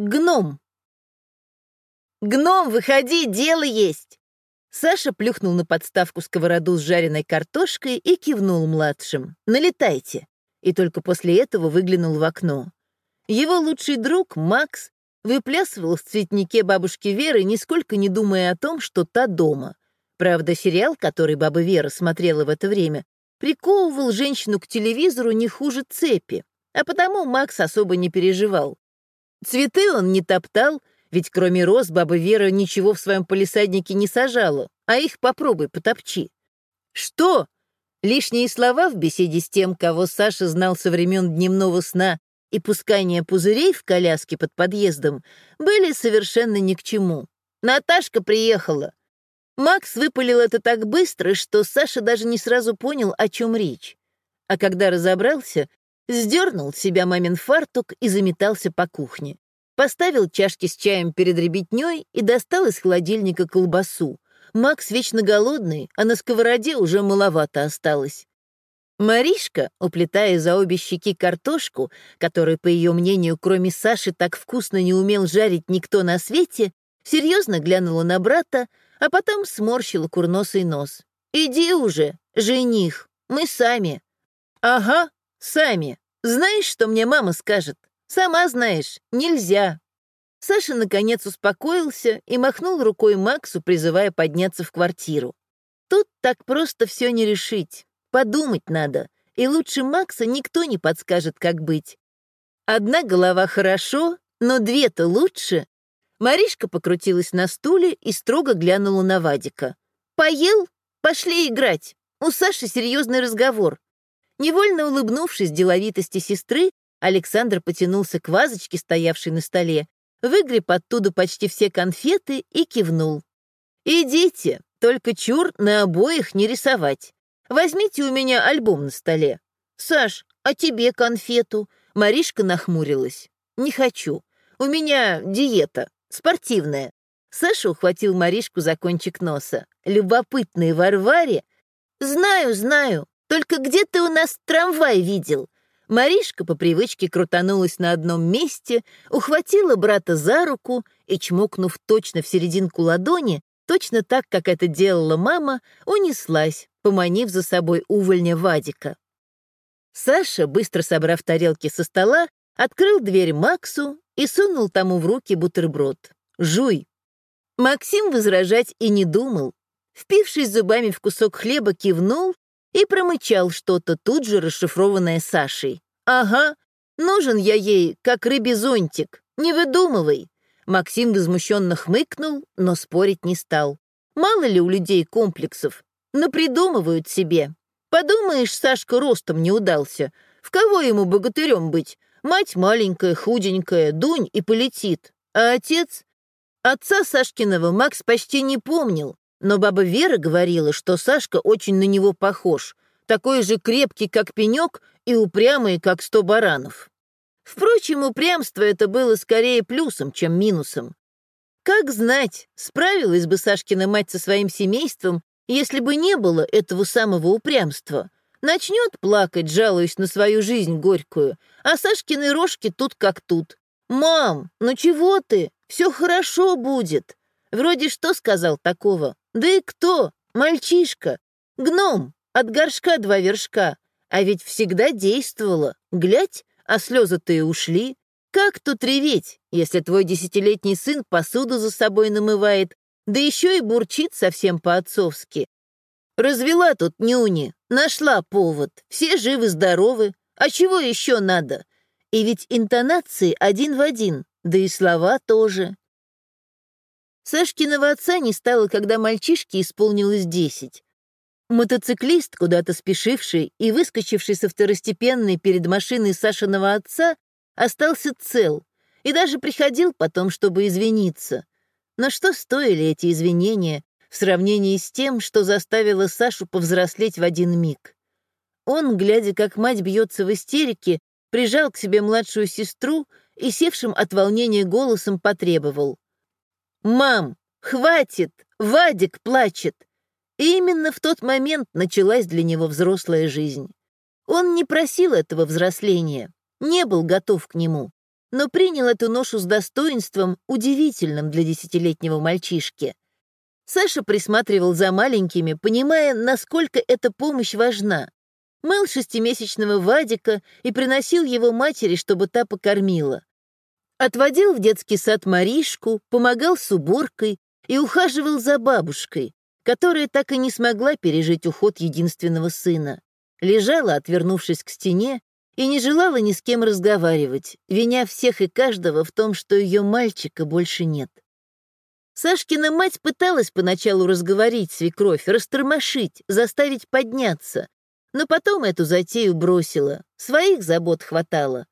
Гном. «Гном, выходи, дело есть!» Саша плюхнул на подставку сковороду с жареной картошкой и кивнул младшим. «Налетайте!» И только после этого выглянул в окно. Его лучший друг, Макс, выплясывал в цветнике бабушки Веры, нисколько не думая о том, что та дома. Правда, сериал, который баба Вера смотрела в это время, приковывал женщину к телевизору не хуже цепи, а потому Макс особо не переживал. Цветы он не топтал, ведь кроме роз баба Вера ничего в своем полисаднике не сажала, а их попробуй потопчи. Что? Лишние слова в беседе с тем, кого Саша знал со времен дневного сна и пускания пузырей в коляске под подъездом, были совершенно ни к чему. Наташка приехала. Макс выпалил это так быстро, что Саша даже не сразу понял, о чем речь. А когда разобрался, сдернул себя мамин фартук и заметался по кухне. Поставил чашки с чаем перед ребятней и достал из холодильника колбасу. Макс вечно голодный, а на сковороде уже маловато осталось. Маришка, уплетая за обе щеки картошку, которую, по ее мнению, кроме Саши, так вкусно не умел жарить никто на свете, серьезно глянула на брата, а потом сморщила курносый нос. «Иди уже, жених, мы сами». «Ага, сами. Знаешь, что мне мама скажет? Сама знаешь, нельзя». Саша, наконец, успокоился и махнул рукой Максу, призывая подняться в квартиру. Тут так просто все не решить. Подумать надо, и лучше Макса никто не подскажет, как быть. Одна голова хорошо, но две-то лучше. Маришка покрутилась на стуле и строго глянула на Вадика. «Поел? Пошли играть. У Саши серьезный разговор. Невольно улыбнувшись деловитости сестры, Александр потянулся к вазочке, стоявшей на столе, выгреб оттуда почти все конфеты и кивнул. «Идите, только чур на обоих не рисовать. Возьмите у меня альбом на столе. Саш, а тебе конфету?» Маришка нахмурилась. «Не хочу. У меня диета, спортивная». Саша ухватил Маришку за кончик носа. «Любопытный Варваре?» «Знаю, знаю. Только где ты у нас трамвай видел?» Маришка по привычке крутанулась на одном месте, ухватила брата за руку и, чмокнув точно в серединку ладони, точно так, как это делала мама, унеслась, поманив за собой увольня Вадика. Саша, быстро собрав тарелки со стола, открыл дверь Максу и сунул тому в руки бутерброд. «Жуй!» Максим возражать и не думал. Впившись зубами в кусок хлеба, кивнул и промычал что-то тут же расшифрованное Сашей. «Ага, нужен я ей, как рыбий зонтик, не выдумывай». Максим возмущенно хмыкнул, но спорить не стал. Мало ли у людей комплексов, напридумывают себе. Подумаешь, Сашка ростом не удался. В кого ему богатырем быть? Мать маленькая, худенькая, дунь и полетит. А отец? Отца Сашкиного Макс почти не помнил. Но баба Вера говорила, что Сашка очень на него похож, такой же крепкий, как пенек, и упрямый, как сто баранов. Впрочем, упрямство это было скорее плюсом, чем минусом. Как знать, справилась бы Сашкина мать со своим семейством, если бы не было этого самого упрямства. Начнет плакать, жалуясь на свою жизнь горькую, а Сашкины рожки тут как тут. «Мам, ну чего ты? Все хорошо будет». Вроде что сказал такого? Да и кто? Мальчишка. Гном. От горшка два вершка. А ведь всегда действовала. Глядь, а слезы-то и ушли. Как тут реветь, если твой десятилетний сын посуду за собой намывает, да еще и бурчит совсем по-отцовски? Развела тут нюни, нашла повод, все живы-здоровы, а чего еще надо? И ведь интонации один в один, да и слова тоже. Сашкиного отца не стало, когда мальчишке исполнилось десять. Мотоциклист, куда-то спешивший и выскочивший со второстепенной перед машиной Сашиного отца, остался цел и даже приходил потом, чтобы извиниться. Но что стоили эти извинения в сравнении с тем, что заставило Сашу повзрослеть в один миг? Он, глядя, как мать бьется в истерике, прижал к себе младшую сестру и севшим от волнения голосом потребовал. «Мам, хватит! Вадик плачет!» И именно в тот момент началась для него взрослая жизнь. Он не просил этого взросления, не был готов к нему. но принял эту ношу с достоинством, удивительным для десятилетнего мальчишки. Саша присматривал за маленькими, понимая, насколько эта помощь важна. Мыл шестимесячного Вадика и приносил его матери, чтобы та покормила. Отводил в детский сад Маришку, помогал с уборкой и ухаживал за бабушкой, которая так и не смогла пережить уход единственного сына. Лежала, отвернувшись к стене, и не желала ни с кем разговаривать, виня всех и каждого в том, что ее мальчика больше нет. Сашкина мать пыталась поначалу разговорить свекровь, растормошить, заставить подняться, но потом эту затею бросила, своих забот хватало.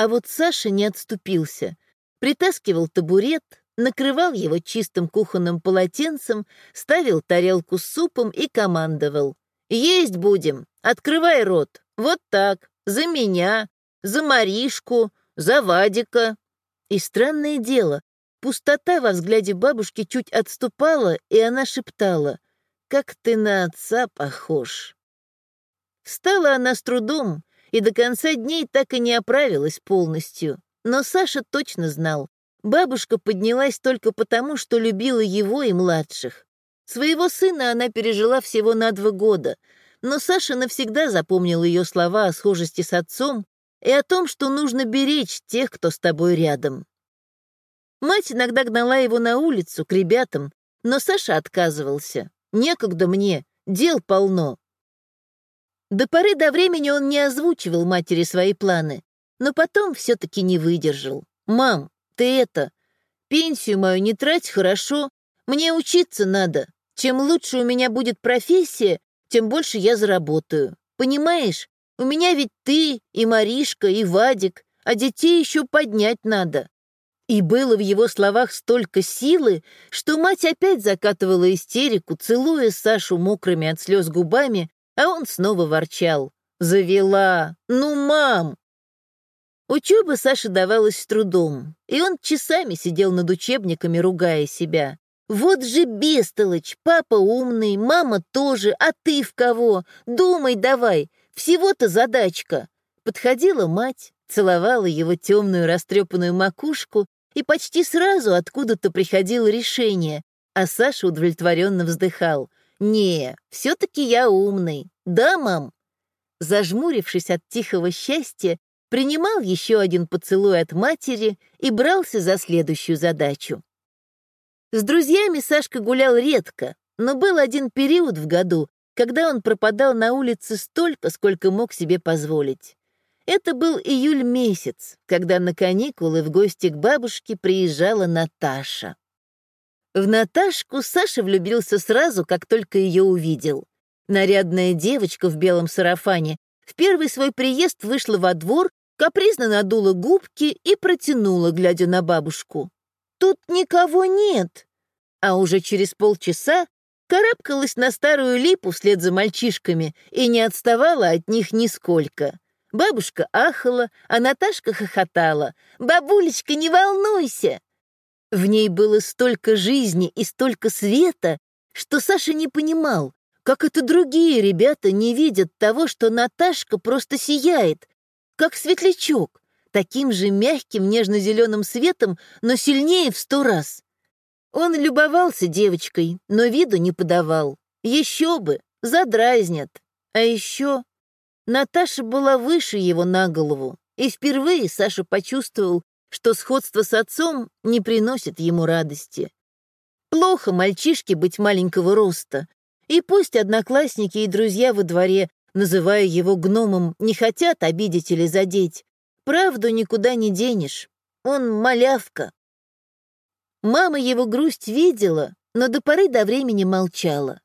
А вот Саша не отступился, притаскивал табурет, накрывал его чистым кухонным полотенцем, ставил тарелку с супом и командовал. «Есть будем! Открывай рот! Вот так! За меня! За Маришку! За Вадика!» И странное дело, пустота во взгляде бабушки чуть отступала, и она шептала, «Как ты на отца похож!» Встала она с трудом, и до конца дней так и не оправилась полностью. Но Саша точно знал, Бабушка поднялась только потому, что любила его и младших. Своего сына она пережила всего на два года, но Саша навсегда запомнил ее слова о схожести с отцом и о том, что нужно беречь тех, кто с тобой рядом. Мать иногда гнала его на улицу, к ребятам, но Саша отказывался. «Некогда мне, дел полно». До поры до времени он не озвучивал матери свои планы, но потом все-таки не выдержал. «Мам, ты это, пенсию мою не трать хорошо, мне учиться надо. Чем лучше у меня будет профессия, тем больше я заработаю. Понимаешь, у меня ведь ты и Маришка, и Вадик, а детей еще поднять надо». И было в его словах столько силы, что мать опять закатывала истерику, целуя Сашу мокрыми от слез губами, а он снова ворчал. «Завела! Ну, мам, Учеба Саше давалась с трудом, и он часами сидел над учебниками, ругая себя. «Вот же бестолочь! Папа умный, мама тоже, а ты в кого? Думай давай, всего-то задачка!» Подходила мать, целовала его темную растрепанную макушку, и почти сразу откуда-то приходило решение, а Саша удовлетворенно вздыхал. «Не, все-таки я умный. Да, мам?» Зажмурившись от тихого счастья, принимал еще один поцелуй от матери и брался за следующую задачу. С друзьями Сашка гулял редко, но был один период в году, когда он пропадал на улице столько, сколько мог себе позволить. Это был июль месяц, когда на каникулы в гости к бабушке приезжала Наташа. В Наташку Саша влюбился сразу, как только ее увидел. Нарядная девочка в белом сарафане в первый свой приезд вышла во двор капризно надула губки и протянула, глядя на бабушку. «Тут никого нет!» А уже через полчаса карабкалась на старую липу вслед за мальчишками и не отставала от них нисколько. Бабушка ахала, а Наташка хохотала. «Бабулечка, не волнуйся!» В ней было столько жизни и столько света, что Саша не понимал, как это другие ребята не видят того, что Наташка просто сияет, как светлячок, таким же мягким нежно-зеленым светом, но сильнее в сто раз. Он любовался девочкой, но виду не подавал. Еще бы, задразнят. А еще Наташа была выше его на голову, и впервые Саша почувствовал, что сходство с отцом не приносит ему радости. Плохо мальчишке быть маленького роста, и пусть одноклассники и друзья во дворе называя его гномом, не хотят обидеть или задеть. Правду никуда не денешь. Он малявка. Мама его грусть видела, но до поры до времени молчала.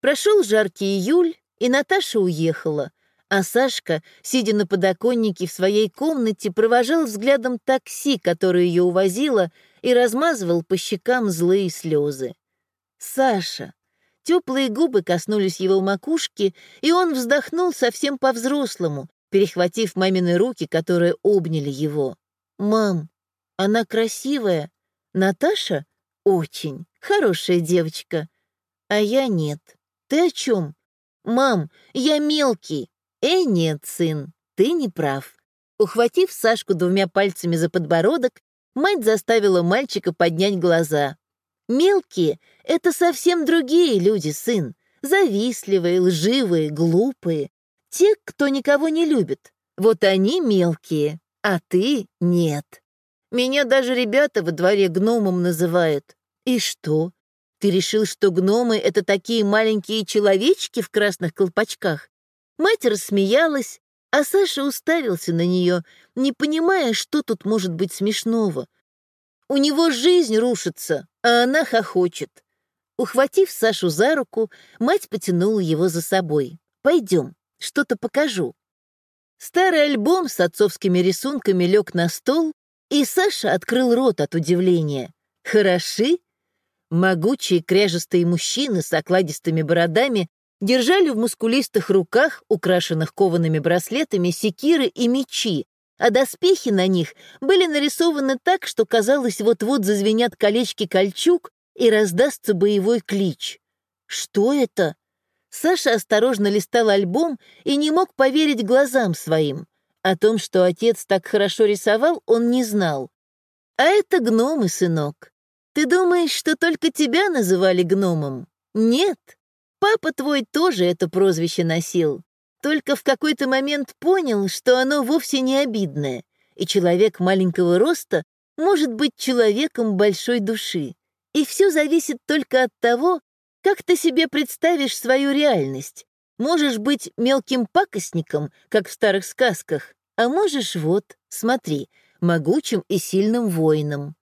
Прошел жаркий июль, и Наташа уехала, а Сашка, сидя на подоконнике в своей комнате, провожал взглядом такси, которое ее увозило, и размазывал по щекам злые слезы. Саша, Теплые губы коснулись его макушки, и он вздохнул совсем по-взрослому, перехватив мамины руки, которые обняли его. «Мам, она красивая. Наташа? Очень. Хорошая девочка. А я нет. Ты о чем? Мам, я мелкий. Э, нет, сын, ты не прав. Ухватив Сашку двумя пальцами за подбородок, мать заставила мальчика поднять глаза. «Мелкие — это совсем другие люди, сын. Завистливые, лживые, глупые. Те, кто никого не любит. Вот они мелкие, а ты — нет. Меня даже ребята во дворе гномом называют. И что? Ты решил, что гномы — это такие маленькие человечки в красных колпачках? Мать рассмеялась, а Саша уставился на нее, не понимая, что тут может быть смешного. У него жизнь рушится, а она хохочет. Ухватив Сашу за руку, мать потянула его за собой. «Пойдем, что-то покажу». Старый альбом с отцовскими рисунками лег на стол, и Саша открыл рот от удивления. «Хороши?» Могучие кряжестые мужчины с окладистыми бородами держали в мускулистых руках, украшенных коваными браслетами, секиры и мечи, а доспехи на них были нарисованы так, что казалось, вот-вот зазвенят колечки кольчуг и раздастся боевой клич. Что это? Саша осторожно листал альбом и не мог поверить глазам своим. О том, что отец так хорошо рисовал, он не знал. А это гномы, сынок. Ты думаешь, что только тебя называли гномом? Нет. Папа твой тоже это прозвище носил. Только в какой-то момент понял, что оно вовсе не обидное, и человек маленького роста может быть человеком большой души. И все зависит только от того, как ты себе представишь свою реальность. Можешь быть мелким пакостником, как в старых сказках, а можешь вот, смотри, могучим и сильным воином.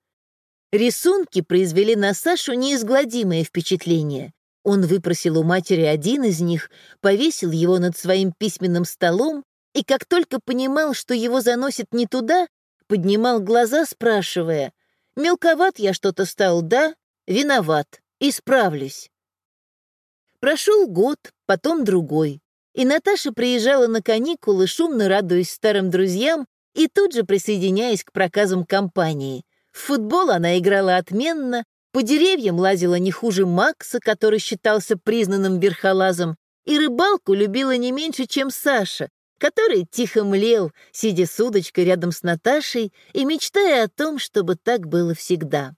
Рисунки произвели на Сашу неизгладимое впечатление. Он выпросил у матери один из них, повесил его над своим письменным столом и, как только понимал, что его заносит не туда, поднимал глаза, спрашивая, «Мелковат я что-то стал, да? Виноват. Исправлюсь». Прошел год, потом другой, и Наташа приезжала на каникулы, шумно радуясь старым друзьям и тут же присоединяясь к проказам компании. В футбол она играла отменно, по деревьям лазила не хуже Макса, который считался признанным верхолазом, и рыбалку любила не меньше, чем Саша, который тихо млел, сидя с удочкой рядом с Наташей и мечтая о том, чтобы так было всегда.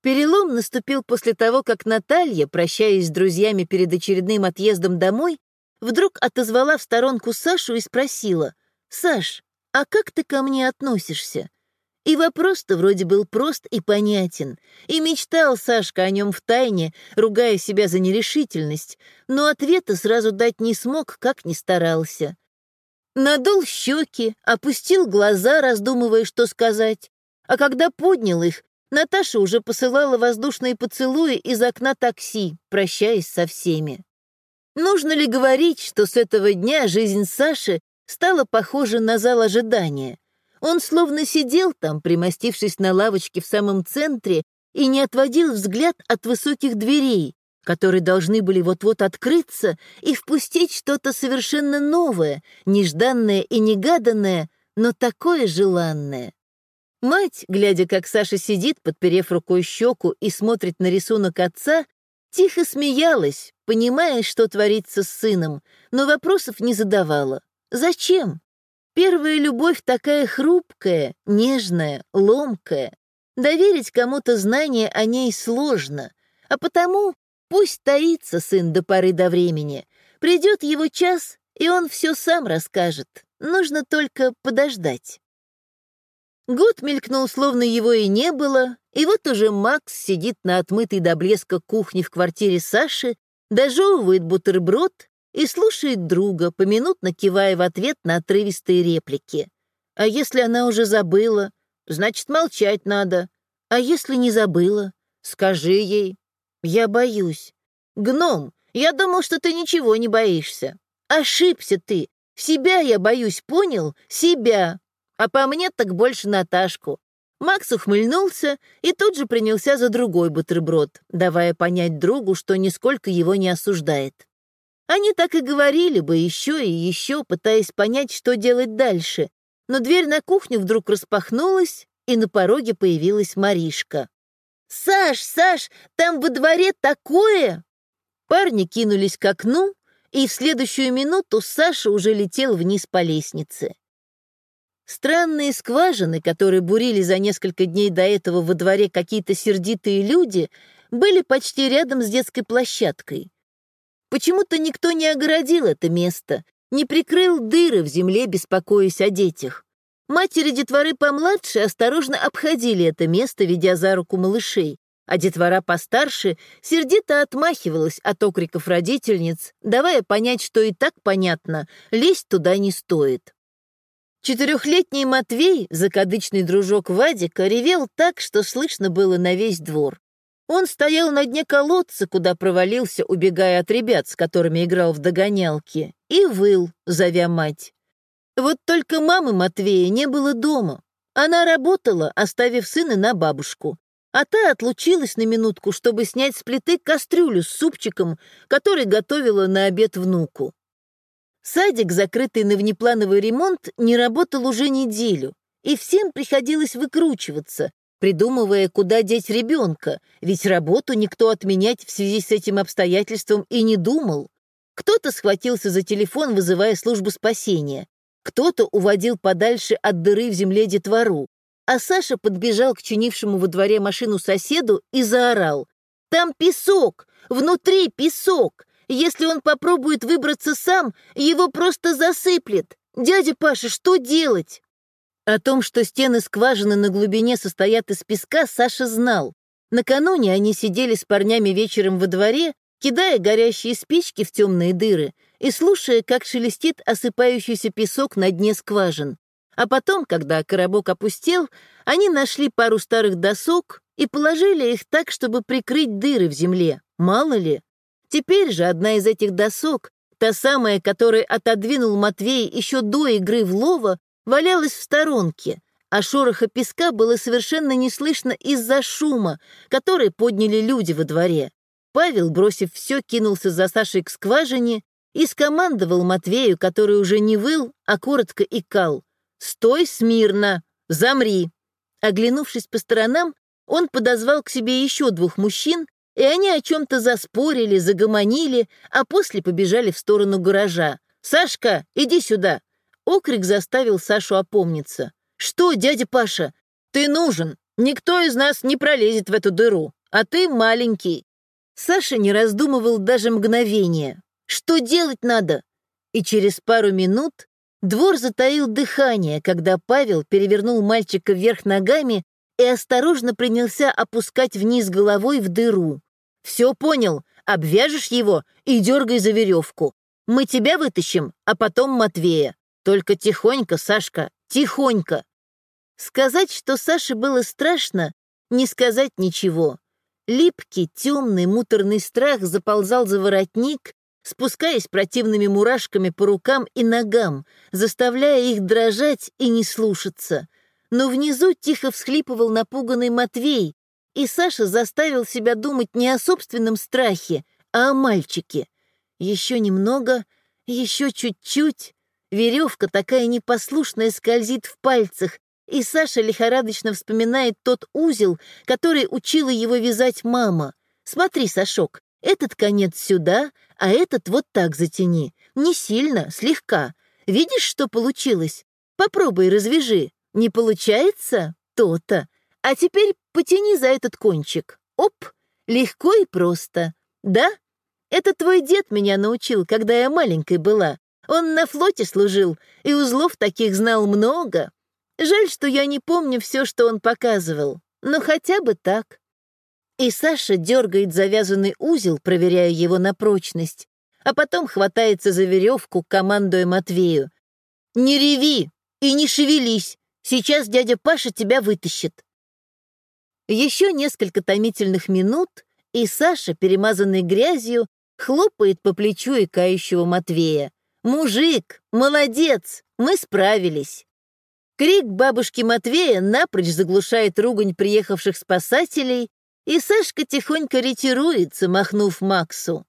Перелом наступил после того, как Наталья, прощаясь с друзьями перед очередным отъездом домой, вдруг отозвала в сторонку Сашу и спросила, «Саш, а как ты ко мне относишься?» И вопрос-то вроде был прост и понятен, и мечтал Сашка о нем втайне, ругая себя за нерешительность, но ответа сразу дать не смог, как ни старался. Надул щеки, опустил глаза, раздумывая, что сказать, а когда поднял их, Наташа уже посылала воздушные поцелуи из окна такси, прощаясь со всеми. Нужно ли говорить, что с этого дня жизнь Саши стала похожа на зал ожидания? Он словно сидел там, примостившись на лавочке в самом центре, и не отводил взгляд от высоких дверей, которые должны были вот-вот открыться и впустить что-то совершенно новое, нежданное и негаданное, но такое желанное. Мать, глядя, как Саша сидит, подперев рукой щеку и смотрит на рисунок отца, тихо смеялась, понимая, что творится с сыном, но вопросов не задавала. Зачем? Первая любовь такая хрупкая, нежная, ломкая. Доверить кому-то знание о ней сложно, а потому пусть таится сын до поры до времени. Придет его час, и он все сам расскажет. Нужно только подождать. Год мелькнул, словно его и не было, и вот уже Макс сидит на отмытой до блеска кухне в квартире Саши, дожевывает бутерброд и слушает друга, поминутно кивая в ответ на отрывистые реплики. А если она уже забыла, значит, молчать надо. А если не забыла, скажи ей. Я боюсь. Гном, я думал, что ты ничего не боишься. Ошибся ты. Себя я боюсь, понял? Себя. А по мне так больше Наташку. Макс ухмыльнулся и тут же принялся за другой бутерброд, давая понять другу, что нисколько его не осуждает. Они так и говорили бы еще и еще, пытаясь понять, что делать дальше. Но дверь на кухню вдруг распахнулась, и на пороге появилась Маришка. «Саш, Саш, там во дворе такое!» Парни кинулись к окну, и в следующую минуту Саша уже летел вниз по лестнице. Странные скважины, которые бурили за несколько дней до этого во дворе какие-то сердитые люди, были почти рядом с детской площадкой. Почему-то никто не огородил это место, не прикрыл дыры в земле, беспокоясь о детях. Матери детворы помладше осторожно обходили это место, ведя за руку малышей, а детвора постарше сердито отмахивалась от окриков родительниц, давая понять, что и так понятно, лезть туда не стоит. Четырехлетний Матвей, закадычный дружок Вадика, ревел так, что слышно было на весь двор. Он стоял на дне колодца, куда провалился, убегая от ребят, с которыми играл в догонялки, и выл, зовя мать. Вот только мамы Матвея не было дома. Она работала, оставив сына на бабушку, а та отлучилась на минутку, чтобы снять с плиты кастрюлю с супчиком, который готовила на обед внуку. Садик, закрытый на внеплановый ремонт, не работал уже неделю, и всем приходилось выкручиваться, придумывая, куда деть ребенка, ведь работу никто отменять в связи с этим обстоятельством и не думал. Кто-то схватился за телефон, вызывая службу спасения, кто-то уводил подальше от дыры в земле детвору, а Саша подбежал к чинившему во дворе машину соседу и заорал. «Там песок! Внутри песок! Если он попробует выбраться сам, его просто засыплет. Дядя Паша, что делать? О том, что стены скважины на глубине состоят из песка, Саша знал. Накануне они сидели с парнями вечером во дворе, кидая горящие спички в темные дыры и слушая, как шелестит осыпающийся песок на дне скважин. А потом, когда коробок опустел, они нашли пару старых досок и положили их так, чтобы прикрыть дыры в земле. Мало ли. Теперь же одна из этих досок, та самая, которую отодвинул Матвей еще до игры в лово, валялась в сторонке, а шороха песка было совершенно не слышно из-за шума, который подняли люди во дворе. Павел, бросив все, кинулся за Сашей к скважине и скомандовал Матвею, который уже не выл, а коротко икал. «Стой смирно! Замри!» Оглянувшись по сторонам, он подозвал к себе еще двух мужчин и они о чем-то заспорили, загомонили, а после побежали в сторону гаража. «Сашка, иди сюда!» Окрик заставил Сашу опомниться. «Что, дядя Паша? Ты нужен. Никто из нас не пролезет в эту дыру, а ты маленький». Саша не раздумывал даже мгновения. «Что делать надо?» И через пару минут двор затаил дыхание, когда Павел перевернул мальчика вверх ногами и осторожно принялся опускать вниз головой в дыру. «Все понял, обвяжешь его и дергай за веревку. Мы тебя вытащим, а потом Матвея. Только тихонько, Сашка, тихонько». Сказать, что Саше было страшно, не сказать ничего. Липкий, темный, муторный страх заползал за воротник, спускаясь противными мурашками по рукам и ногам, заставляя их дрожать и не слушаться но внизу тихо всхлипывал напуганный Матвей, и Саша заставил себя думать не о собственном страхе, а о мальчике. Еще немного, еще чуть-чуть. Веревка такая непослушная скользит в пальцах, и Саша лихорадочно вспоминает тот узел, который учила его вязать мама. «Смотри, Сашок, этот конец сюда, а этот вот так затяни. Не сильно, слегка. Видишь, что получилось? Попробуй развяжи. Не получается? То-то. А теперь потяни за этот кончик. Оп, легко и просто. Да? Это твой дед меня научил, когда я маленькой была. Он на флоте служил, и узлов таких знал много. Жаль, что я не помню все, что он показывал. Но хотя бы так. И Саша дергает завязанный узел, проверяя его на прочность, а потом хватается за веревку, командуя Матвею. «Не реви и не шевелись, Сейчас дядя Паша тебя вытащит». Еще несколько томительных минут, и Саша, перемазанный грязью, хлопает по плечу икающего Матвея. «Мужик, молодец, мы справились!» Крик бабушки Матвея напрочь заглушает ругань приехавших спасателей, и Сашка тихонько ретируется, махнув Максу.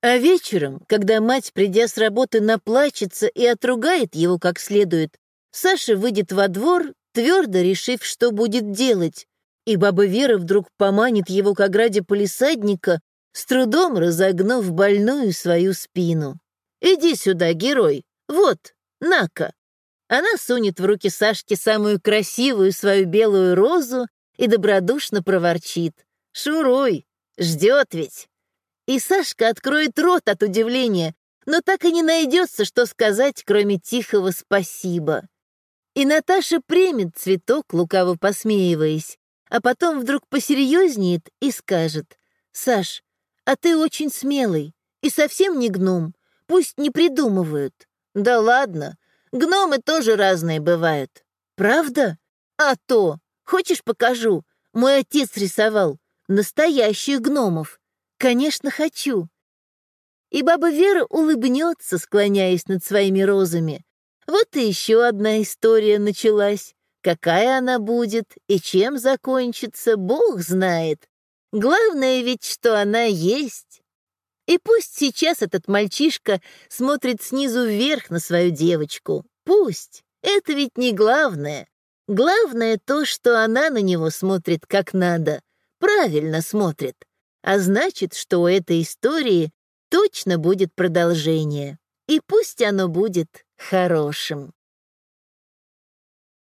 А вечером, когда мать, придя с работы, наплачется и отругает его как следует, Саша выйдет во двор, твердо решив, что будет делать, и баба Вера вдруг поманит его к ограде полисадника, с трудом разогнув больную свою спину. «Иди сюда, герой, вот, на-ка!» Она сунет в руки Сашке самую красивую свою белую розу и добродушно проворчит. «Шуруй, ждет ведь». И Сашка откроет рот от удивления, но так и не найдется, что сказать, кроме тихого «спасибо». И Наташа примет цветок, лукаво посмеиваясь, а потом вдруг посерьезнеет и скажет, «Саш, а ты очень смелый и совсем не гном, пусть не придумывают». «Да ладно, гномы тоже разные бывают». «Правда? А то, хочешь покажу? Мой отец рисовал настоящих гномов. Конечно, хочу». И баба Вера улыбнется, склоняясь над своими розами. Вот и еще одна история началась. Какая она будет и чем закончится, Бог знает. Главное ведь, что она есть. И пусть сейчас этот мальчишка смотрит снизу вверх на свою девочку. Пусть. Это ведь не главное. Главное то, что она на него смотрит как надо. Правильно смотрит. А значит, что у этой истории точно будет продолжение. И пусть оно будет хорошим.